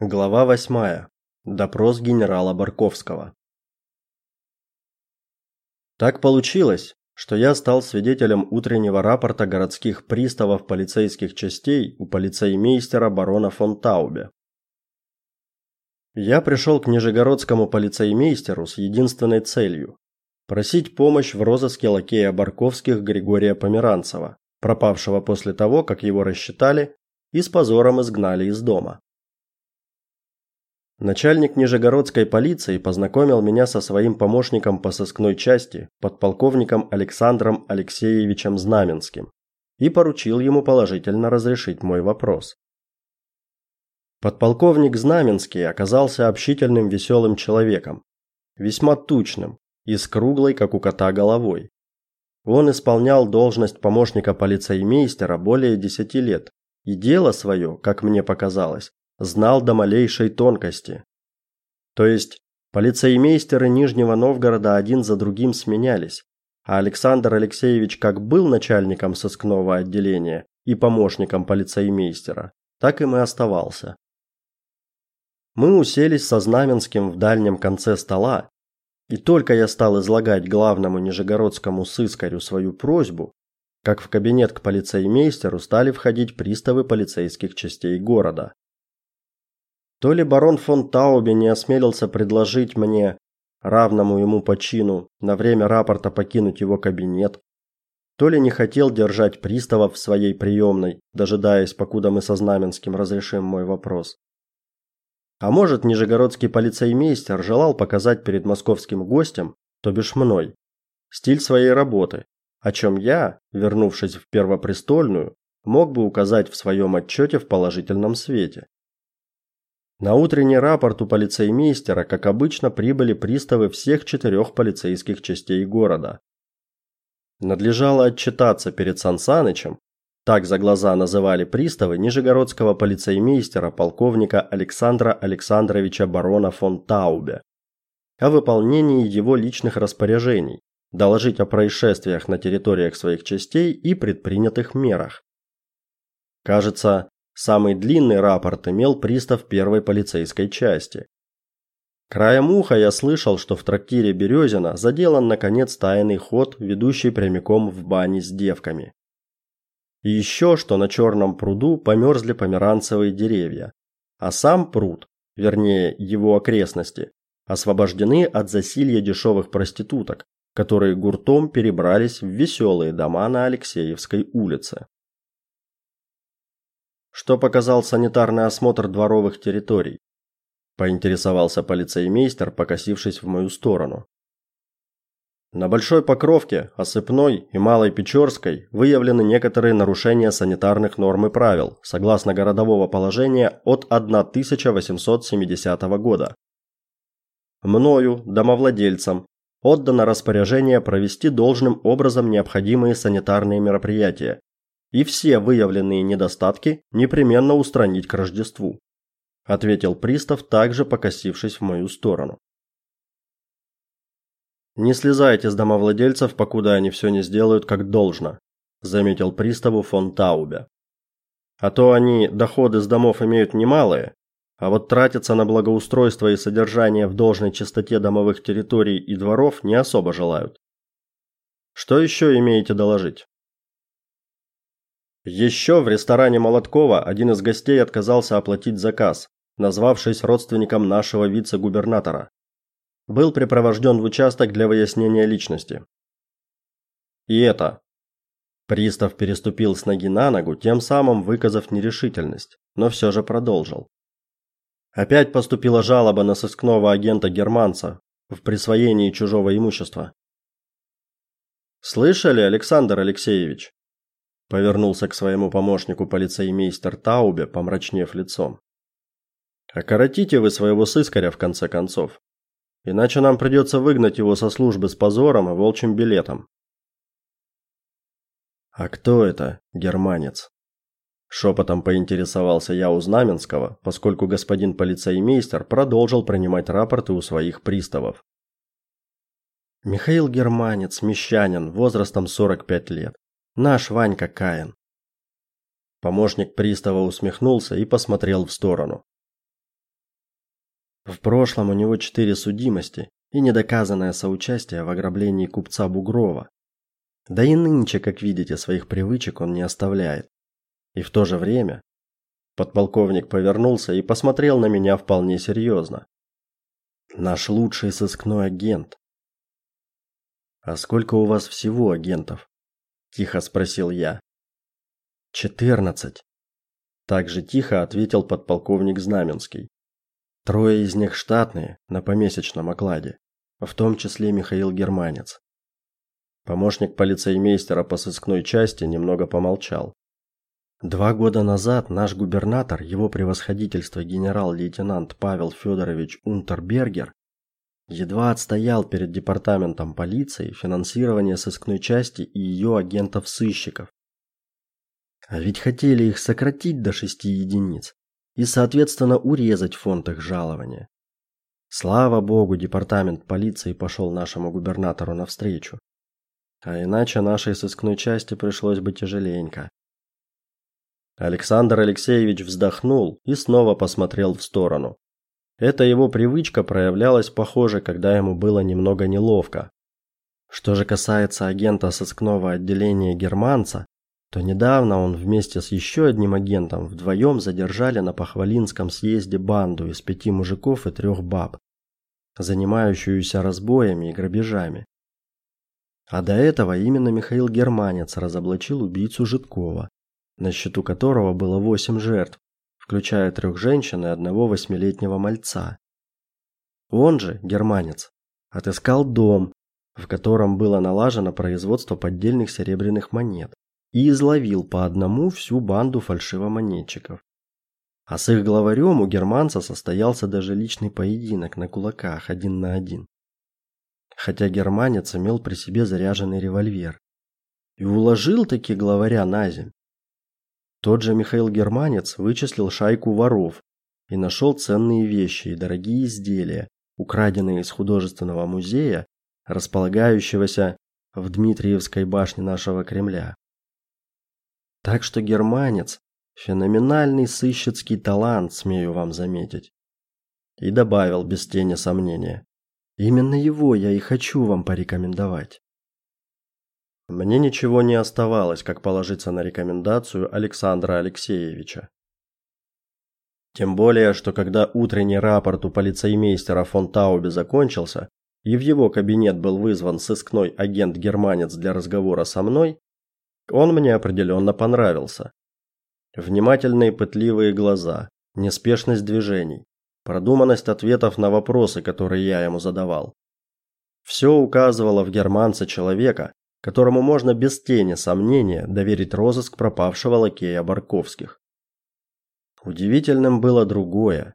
Глава 8. Допрос генерала Барковского. Так получилось, что я стал свидетелем утреннего рапорта городских приставов полицейских частей у полицеймейстера барона фон Таубе. Я пришел к Нижегородскому полицеймейстеру с единственной целью просить помощь в розыске лакея Барковских Григория Померанцева, пропавшего после того, как его рассчитали и с позором изгнали из дома. Начальник Нижегородской полиции познакомил меня со своим помощником по сыскной части, подполковником Александром Алексеевичем Знаменским, и поручил ему положительно разрешить мой вопрос. Подполковник Знаменский оказался общительным, веселым человеком, весьма тучным и с круглой, как у кота, головой. Он исполнял должность помощника полицеймейстера более десяти лет, и дело свое, как мне показалось, знал до малейшей тонкости. То есть полицеймейстеры Нижнего Новгорода один за другим сменялись, а Александр Алексеевич как был начальником сыскного отделения и помощником полицеймейстера, так им и оставался. Мы уселись со Знаменским в дальнем конце стола, и только я стал излагать главному нижегородскому сыскарю свою просьбу, как в кабинет к полицеймейстеру стали входить приставы полицейских частей города. То ли барон фон Таубе не осмелился предложить мне, равному ему по чину, на время рапорта покинуть его кабинет, то ли не хотел держать приставов в своей приемной, дожидаясь, покуда мы со Знаменским разрешим мой вопрос. А может, нижегородский полицеймейстер желал показать перед московским гостем, то бишь мной, стиль своей работы, о чем я, вернувшись в Первопрестольную, мог бы указать в своем отчете в положительном свете. На утренний рапорт у полицеймейстера, как обычно, прибыли приставы всех четырех полицейских частей города. Надлежало отчитаться перед Сансанычем, так за глаза называли приставы нижегородского полицеймейстера полковника Александра Александровича барона фон Таубе, о выполнении его личных распоряжений, доложить о происшествиях на территориях своих частей и предпринятых мерах. Кажется, Самый длинный рапорт имел пристав первой полицейской части. Краем уха я слышал, что в трактире Березина заделан наконец тайный ход, ведущий прямиком в бани с девками. И еще, что на черном пруду померзли померанцевые деревья, а сам пруд, вернее, его окрестности, освобождены от засилья дешевых проституток, которые гуртом перебрались в веселые дома на Алексеевской улице что показал санитарный осмотр дворовых территорий, поинтересовался полицеймейстер, покосившись в мою сторону. На Большой Покровке, Осыпной и Малой Печорской выявлены некоторые нарушения санитарных норм и правил, согласно городового положения от 1870 года. Мною, домовладельцам, отдано распоряжение провести должным образом необходимые санитарные мероприятия и все выявленные недостатки непременно устранить к Рождеству, ответил пристав, также покосившись в мою сторону. Не слезайте с домовладельцев, покуда они все не сделают как должно, заметил приставу фон Таубе. А то они доходы с домов имеют немалые, а вот тратиться на благоустройство и содержание в должной чистоте домовых территорий и дворов не особо желают. Что еще имеете доложить? Еще в ресторане Молоткова один из гостей отказался оплатить заказ, назвавшись родственником нашего вице-губернатора. Был припровожден в участок для выяснения личности. И это. Пристав переступил с ноги на ногу, тем самым выказав нерешительность, но все же продолжил. Опять поступила жалоба на сыскного агента Германца в присвоении чужого имущества. Слышали, Александр Алексеевич? Повернулся к своему помощнику полицеймейстер Таубе, помрачнев лицом. Окоротите вы своего сыскаря в конце концов, иначе нам придется выгнать его со службы с позором и волчьим билетом. А кто это, германец? Шепотом поинтересовался я у Знаменского, поскольку господин полицеймейстер продолжил принимать рапорты у своих приставов. Михаил Германец, мещанин, возрастом 45 лет. Наш Ванька Каин. Помощник пристава усмехнулся и посмотрел в сторону. В прошлом у него четыре судимости и недоказанное соучастие в ограблении купца Бугрова. Да и нынче, как видите, своих привычек он не оставляет. И в то же время подполковник повернулся и посмотрел на меня вполне серьезно. Наш лучший сыскной агент. А сколько у вас всего агентов? Тихо спросил я. «Четырнадцать», – также тихо ответил подполковник Знаменский. Трое из них штатные, на помесячном окладе, в том числе Михаил Германец. Помощник полицеймейстера по сыскной части немного помолчал. Два года назад наш губернатор, его превосходительство генерал-лейтенант Павел Федорович Унтербергер, едва отстоял перед департаментом полиции финансирование сыскной части и ее агентов-сыщиков. А ведь хотели их сократить до шести единиц и, соответственно, урезать фонд их жалования. Слава богу, департамент полиции пошел нашему губернатору навстречу. А иначе нашей сыскной части пришлось бы тяжеленько. Александр Алексеевич вздохнул и снова посмотрел в сторону. Эта его привычка проявлялась, похоже, когда ему было немного неловко. Что же касается агента сыскного отделения Германца, то недавно он вместе с еще одним агентом вдвоем задержали на Похвалинском съезде банду из пяти мужиков и трех баб, занимающуюся разбоями и грабежами. А до этого именно Михаил Германец разоблачил убийцу Житкова, на счету которого было восемь жертв, включая трех женщин и одного восьмилетнего мальца. Он же, германец, отыскал дом, в котором было налажено производство поддельных серебряных монет, и изловил по одному всю банду фальшивомонетчиков. А с их главарем у германца состоялся даже личный поединок на кулаках один на один. Хотя германец имел при себе заряженный револьвер. И уложил таки главаря на земь. Тот же Михаил Германец вычислил шайку воров и нашел ценные вещи и дорогие изделия, украденные из художественного музея, располагающегося в Дмитриевской башне нашего Кремля. Так что германец феноменальный сыщицкий талант, смею вам заметить. И добавил без тени сомнения: именно его я и хочу вам порекомендовать. Мне ничего не оставалось, как положиться на рекомендацию Александра Алексеевича. Тем более, что когда утренний рапорт у полицеймейстера фон Таубе закончился, и в его кабинет был вызван сыскной агент-германец для разговора со мной, он мне определенно понравился. Внимательные пытливые глаза, неспешность движений, продуманность ответов на вопросы, которые я ему задавал. Все указывало в германца человека, которому можно без тени сомнения доверить розыск пропавшего лакея Барковских. Удивительным было другое.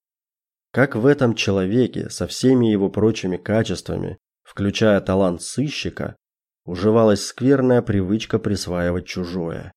Как в этом человеке со всеми его прочими качествами, включая талант сыщика, уживалась скверная привычка присваивать чужое.